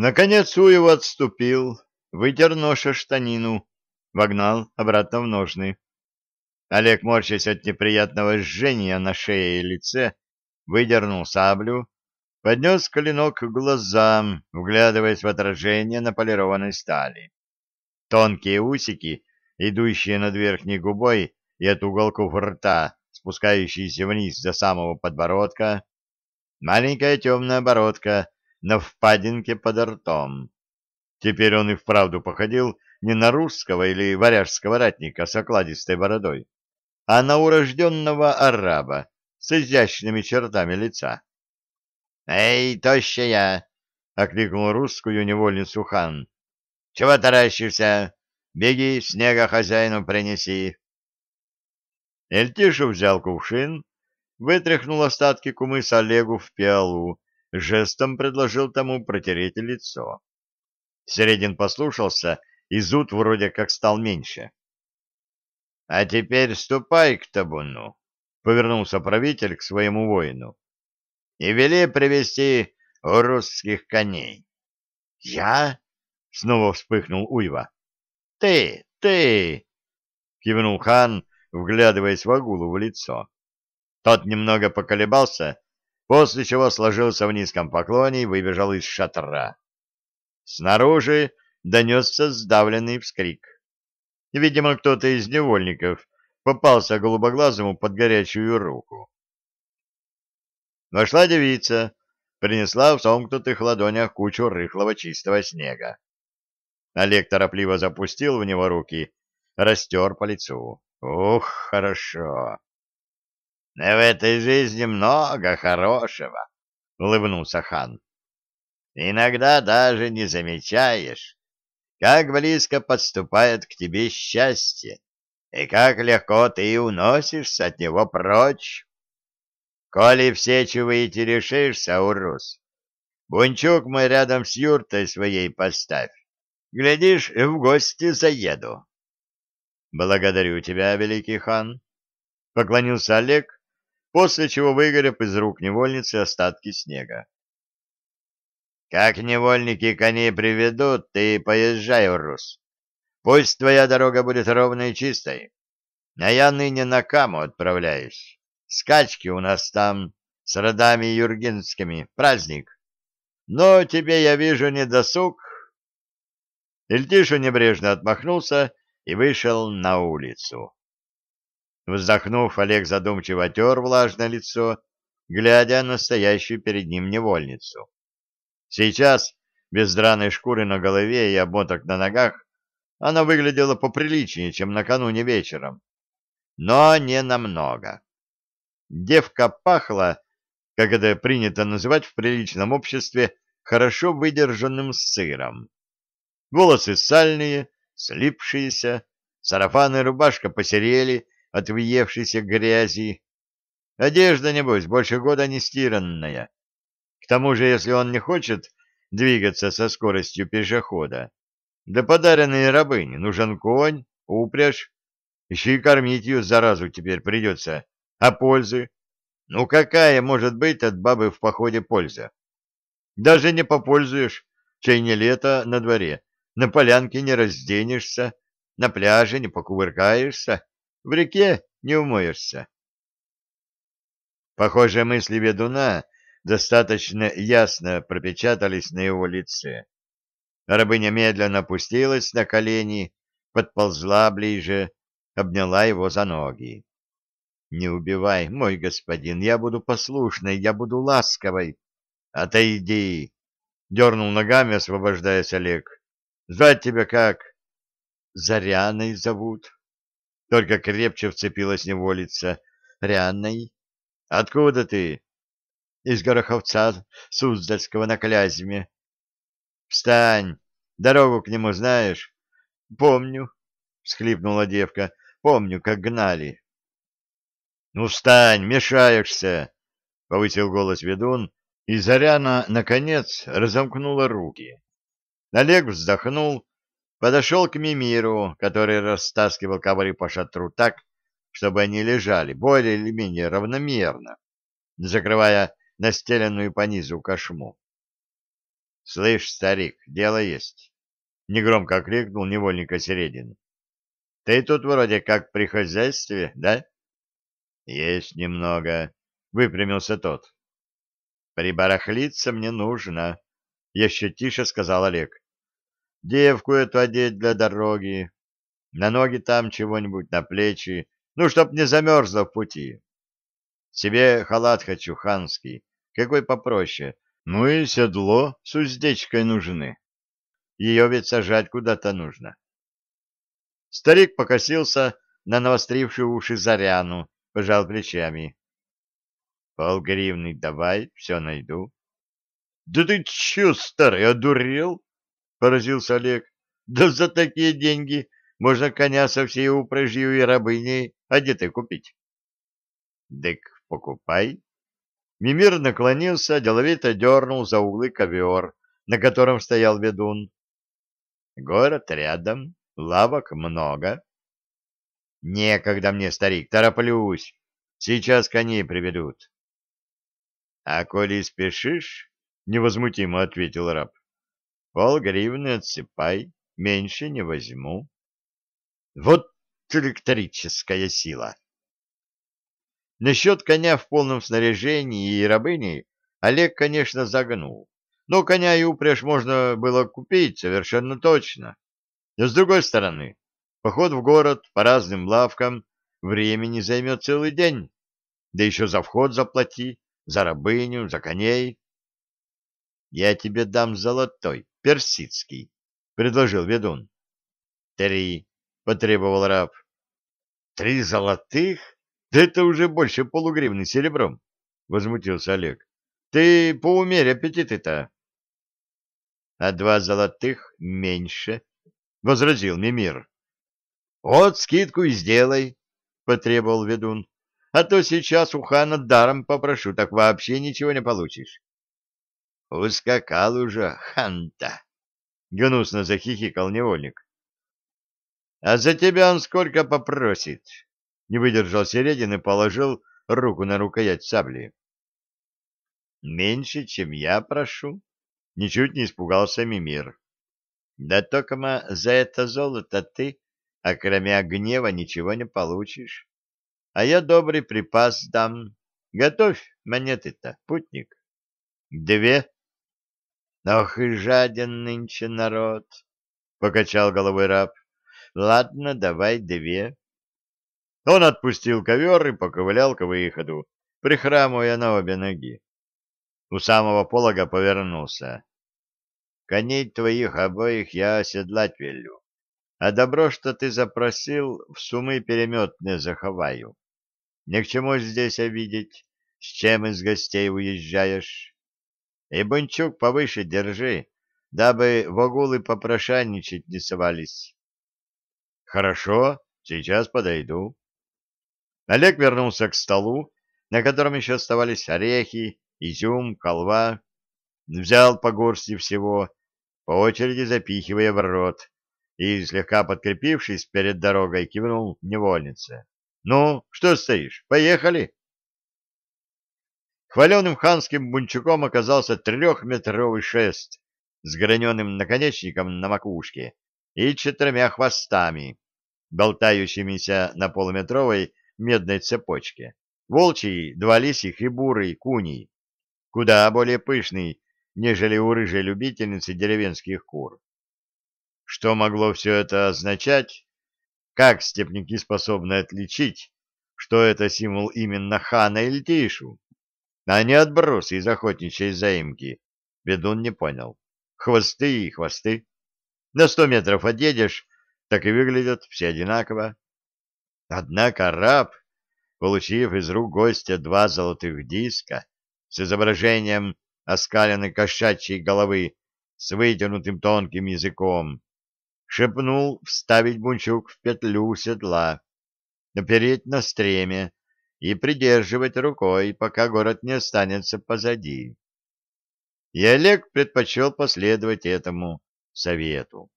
Наконец Уев отступил, вытер нож о штанину, вогнал обратно в ножны. Олег, морщась от неприятного жжения на шее и лице, выдернул саблю, поднес клинок к глазам, вглядываясь в отражение на полированной стали. Тонкие усики, идущие над верхней губой и от уголков рта, спускающиеся вниз до самого подбородка, маленькая темная бородка на впадинке под ртом. Теперь он и вправду походил не на русского или варяжского ратника с окладистой бородой, а на урожденного араба с изящными чертами лица. «Эй, тощая!» — окликнул русскую невольницу хан. «Чего таращишься? Беги, снега хозяину принеси!» Эльтишу взял кувшин, вытряхнул остатки кумыса Олегу в пиалу, жестом предложил тому протереть лицо. Середин послушался, и зуд вроде как стал меньше. — А теперь ступай к табуну, — повернулся правитель к своему воину, — и вели привести русских коней. — Я? — снова вспыхнул Уйва. — Ты, ты! — кивнул хан, вглядываясь в Агулу в лицо. Тот немного поколебался, после чего сложился в низком поклоне и выбежал из шатра. Снаружи донесся сдавленный вскрик. Видимо, кто-то из невольников попался голубоглазому под горячую руку. Вошла девица, принесла в сомкнутых ладонях кучу рыхлого чистого снега. Олег торопливо запустил в него руки, растер по лицу. Ух, хорошо. В этой жизни много хорошего, улыбнулся хан. Иногда даже не замечаешь, как близко подступает к тебе счастье, и как легко ты уносишься от него прочь. Коли все чувыйте решишься, урус, бунчук мой рядом с юртой своей поставь. Глядишь, в гости заеду. — Благодарю тебя, великий хан, — поклонился Олег, после чего выгорев из рук невольницы остатки снега. — Как невольники коней приведут, ты поезжай, Урус. Пусть твоя дорога будет ровной и чистой. А я ныне на Каму отправляюсь. Скачки у нас там с родами юргенскими, праздник. Но тебе, я вижу, не досуг. Ильтиша небрежно отмахнулся и вышел на улицу. Вздохнув, Олег задумчиво отер влажное лицо, глядя на стоящую перед ним невольницу. Сейчас, без драной шкуры на голове и обмоток на ногах, она выглядела поприличнее, чем накануне вечером. Но не намного. Девка пахла, как это принято называть в приличном обществе, хорошо выдержанным сыром. Волосы сальные, слипшиеся, сарафан и рубашка посерели от въевшейся грязи. Одежда, небось, больше года не стиранная. К тому же, если он не хочет двигаться со скоростью пешехода, для подаренной рабыни нужен конь, упряжь, еще и кормить ее заразу теперь придется. А пользы? Ну какая может быть от бабы в походе польза? Даже не попользуешь, чай не лето на дворе, на полянке не разденешься, на пляже не покувыркаешься, в реке не умоешься. Похоже, мысли ведуна достаточно ясно пропечатались на его лице. Рабыня медленно опустилась на колени, подползла ближе, обняла его за ноги. — Не убивай, мой господин, я буду послушной, я буду ласковой. — Отойди! — дернул ногами, освобождаясь Олег. Звать тебя как? Заряной зовут. Только крепче вцепилась неволица. Ряной. Откуда ты? Из Гороховца, Суздальского на Клязьме. Встань. Дорогу к нему знаешь? Помню, всхлипнула девка. Помню, как гнали. Ну, встань, мешаешься, повысил голос ведун, и Заряна, наконец, разомкнула руки. Олег вздохнул, подошел к Мимиру, который растаскивал ковры по шатру так, чтобы они лежали более или менее равномерно, закрывая настеленную по низу кошму. Слышь, старик, дело есть. Негромко окликнул невольника Середин. Ты тут вроде как при хозяйстве, да? Есть немного, выпрямился тот. Прибарахлиться мне нужно, еще тише сказал Олег. Девку эту одеть для дороги, на ноги там чего-нибудь, на плечи, ну, чтоб не замерзла в пути. Себе халат хочу ханский, какой попроще, ну и седло с уздечкой нужны. Ее ведь сажать куда-то нужно. Старик покосился на навострившую уши Заряну, пожал плечами. Полгривны давай, все найду. — Да ты че, старый, одурел? — поразился Олег. — Да за такие деньги можно коня со всей упряжью и рабыней одетой купить. — Дык, покупай, Мимир наклонился, деловито дернул за углы ковер, на котором стоял ведун. Город рядом, лавок много. Некогда мне, старик, тороплюсь. Сейчас коней приведут. — А коли спешишь, — невозмутимо ответил раб, — пол гривны отсыпай, меньше не возьму. Вот электрическая сила! Насчет коня в полном снаряжении и рабыни Олег, конечно, загнул. Но коня и упряжь можно было купить совершенно точно. Но с другой стороны, поход в город по разным лавкам времени займет целый день. Да еще за вход заплати, за рабыню, за коней. — Я тебе дам золотой, персидский, — предложил ведун. — Три, — потребовал раб. — Три золотых? Да это уже больше полугривны серебром, — возмутился Олег. — Ты поумерь аппетиты-то. — А два золотых меньше, — возразил Мимир. — Вот скидку и сделай, — потребовал ведун. — А то сейчас у хана даром попрошу, так вообще ничего не получишь. — Ускакал уже хан-то, — гнусно захихикал невольник. — А за тебя он сколько попросит? Не выдержал Середин и положил руку на рукоять сабли. «Меньше, чем я прошу», — ничуть не испугался Мимир. «Да только за это золото ты, а кроме гнева, ничего не получишь. А я добрый припас дам. Готовь монеты-то, путник». «Две?» «Ох и жаден нынче народ», — покачал головой раб. «Ладно, давай две». Он отпустил ковер и поковылял к выходу, прихрамывая на обе ноги. У самого полога повернулся. «Коней твоих обоих я оседлать велю, а добро, что ты запросил, в сумы переметные заховаю. Ни к чему здесь обидеть, с чем из гостей уезжаешь. И бунчук повыше держи, дабы в огулы попрошайничать не совались». «Хорошо, сейчас подойду». Олег вернулся к столу, на котором еще оставались орехи, изюм, колва, взял по горсти всего, по очереди запихивая в рот, и, слегка подкрепившись перед дорогой, кивнул невольнице. — Ну, что стоишь? Поехали! Хваленым ханским бунчуком оказался трехметровый шест с граненым наконечником на макушке и четырьмя хвостами, болтающимися на полуметровой медной цепочке. Волчий, два лисих и бурый, куний. Куда более пышный, нежели у рыжей любительницы деревенских кур. Что могло все это означать? Как степники способны отличить, что это символ именно хана или тишу, а не отбросы из охотничьей заимки? Ведун не понял. Хвосты и хвосты. На сто метров отъедешь, так и выглядят все одинаково. Однако раб, получив из рук гостя два золотых диска с изображением оскаленной кошачьей головы с вытянутым тонким языком, шепнул вставить бунчук в петлю седла, напереть на стреме и придерживать рукой, пока город не останется позади. И Олег предпочел последовать этому совету.